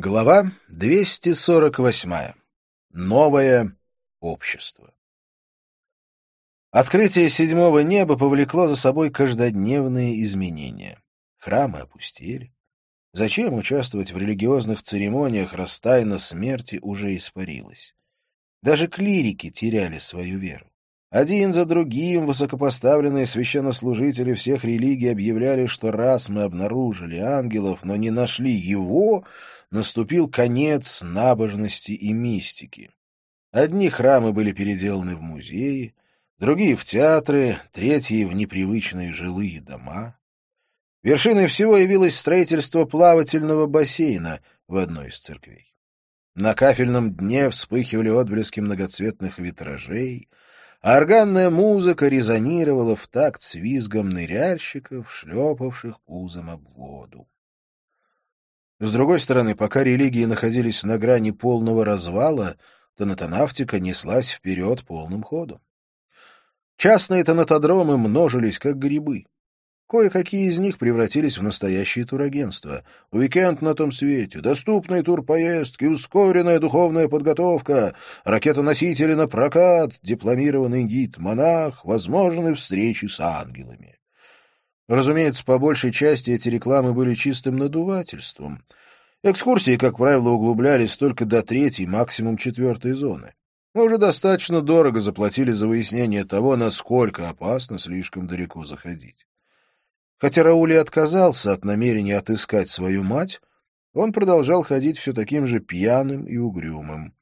Глава 248. Новое общество. Открытие седьмого неба повлекло за собой каждодневные изменения. Храмы опустели. Зачем участвовать в религиозных церемониях, раз тайна смерти уже испарилась? Даже клирики теряли свою веру. Один за другим высокопоставленные священнослужители всех религий объявляли, что раз мы обнаружили ангелов, но не нашли его, наступил конец набожности и мистики. Одни храмы были переделаны в музеи, другие — в театры, третьи — в непривычные жилые дома. Вершиной всего явилось строительство плавательного бассейна в одной из церквей. На кафельном дне вспыхивали отблески многоцветных витражей — органная музыка резонировала в такт с визгом ныряльщиков, шлепавших пузом об воду. С другой стороны, пока религии находились на грани полного развала, тонатонавтика неслась вперед полным ходом. Частные тонатодромы множились, как грибы. Кое-какие из них превратились в настоящие турагентства. Уикенд на том свете, доступные турпоездки, ускоренная духовная подготовка, ракетоносители на прокат, дипломированный гид-монах, возможны встречи с ангелами. Разумеется, по большей части эти рекламы были чистым надувательством. Экскурсии, как правило, углублялись только до третьей, максимум четвертой зоны. Мы уже достаточно дорого заплатили за выяснение того, насколько опасно слишком далеко заходить. Хотя Раули отказался от намерения отыскать свою мать, он продолжал ходить все таким же пьяным и угрюмым.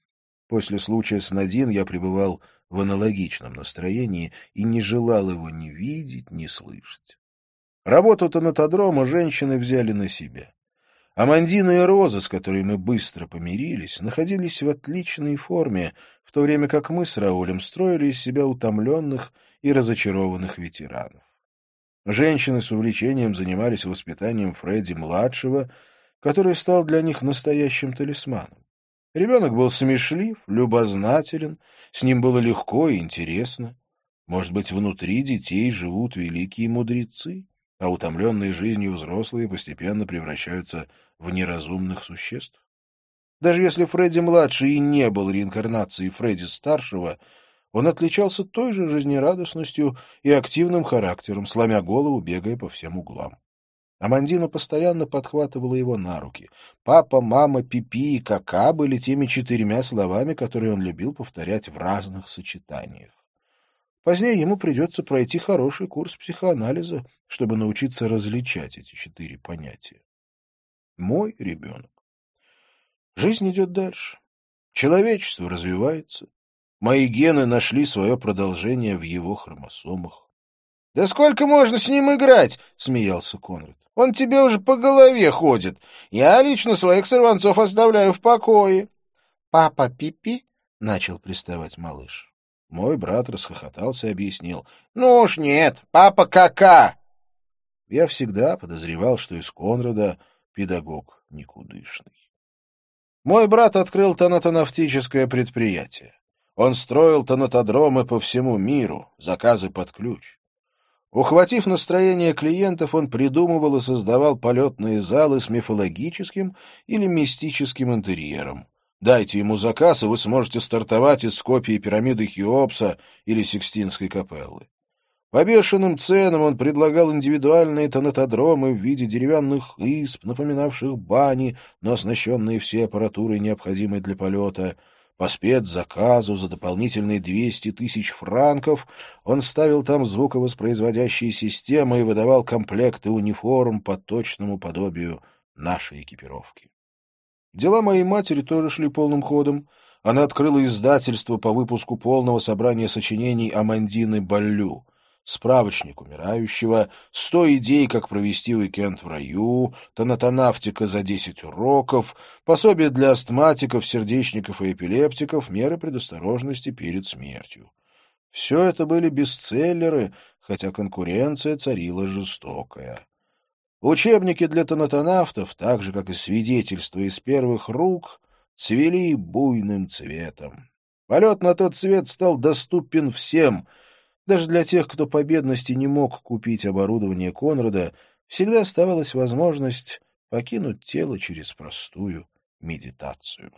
После случая с Надин я пребывал в аналогичном настроении и не желал его ни видеть, ни слышать. Работу тонатодрома женщины взяли на себя. Амандина и Роза, с которой мы быстро помирились, находились в отличной форме, в то время как мы с Раулем строили из себя утомленных и разочарованных ветеранов. Женщины с увлечением занимались воспитанием Фредди-младшего, который стал для них настоящим талисманом. Ребенок был смешлив, любознателен, с ним было легко и интересно. Может быть, внутри детей живут великие мудрецы, а утомленные жизнью взрослые постепенно превращаются в неразумных существ? Даже если Фредди-младший и не был реинкарнацией Фредди-старшего — он отличался той же жизнерадостностью и активным характером, сломя голову, бегая по всем углам. Амандина постоянно подхватывала его на руки. Папа, мама, пипи и кака были теми четырьмя словами, которые он любил повторять в разных сочетаниях. Позднее ему придется пройти хороший курс психоанализа, чтобы научиться различать эти четыре понятия. Мой ребенок. Жизнь идет дальше. Человечество развивается. Мои гены нашли свое продолжение в его хромосомах. — Да сколько можно с ним играть? — смеялся Конрад. — Он тебе уже по голове ходит. Я лично своих сорванцов оставляю в покое. — Папа Пипи? — начал приставать малыш. Мой брат расхохотался и объяснил. — Ну уж нет, папа кака! Я всегда подозревал, что из Конрада педагог никудышный. Мой брат открыл тонатонавтическое предприятие. Он строил тонатодромы по всему миру, заказы под ключ. Ухватив настроение клиентов, он придумывал и создавал полетные залы с мифологическим или мистическим интерьером. Дайте ему заказ, и вы сможете стартовать из копии пирамиды Хеопса или Сикстинской капеллы. По бешеным ценам он предлагал индивидуальные тонатодромы в виде деревянных исп, напоминавших бани, но оснащенные всей аппаратурой, необходимой для полета — по спецзаказу за дополнительные 200 тысяч франков он ставил там звуковоспроизводящие системы и выдавал комплекты униформ по точному подобию нашей экипировки. Дела моей матери тоже шли полным ходом. Она открыла издательство по выпуску полного собрания сочинений Амандины Баллю — справочник умирающего, сто идей, как провести уикенд в раю, тонатонавтика за десять уроков, пособие для астматиков, сердечников и эпилептиков, меры предосторожности перед смертью. Все это были бестселлеры, хотя конкуренция царила жестокая. Учебники для тонатонавтов, так же, как и свидетельства из первых рук, цвели буйным цветом. Полет на тот свет стал доступен всем — даже для тех, кто по бедности не мог купить оборудование Конрада, всегда оставалась возможность покинуть тело через простую медитацию.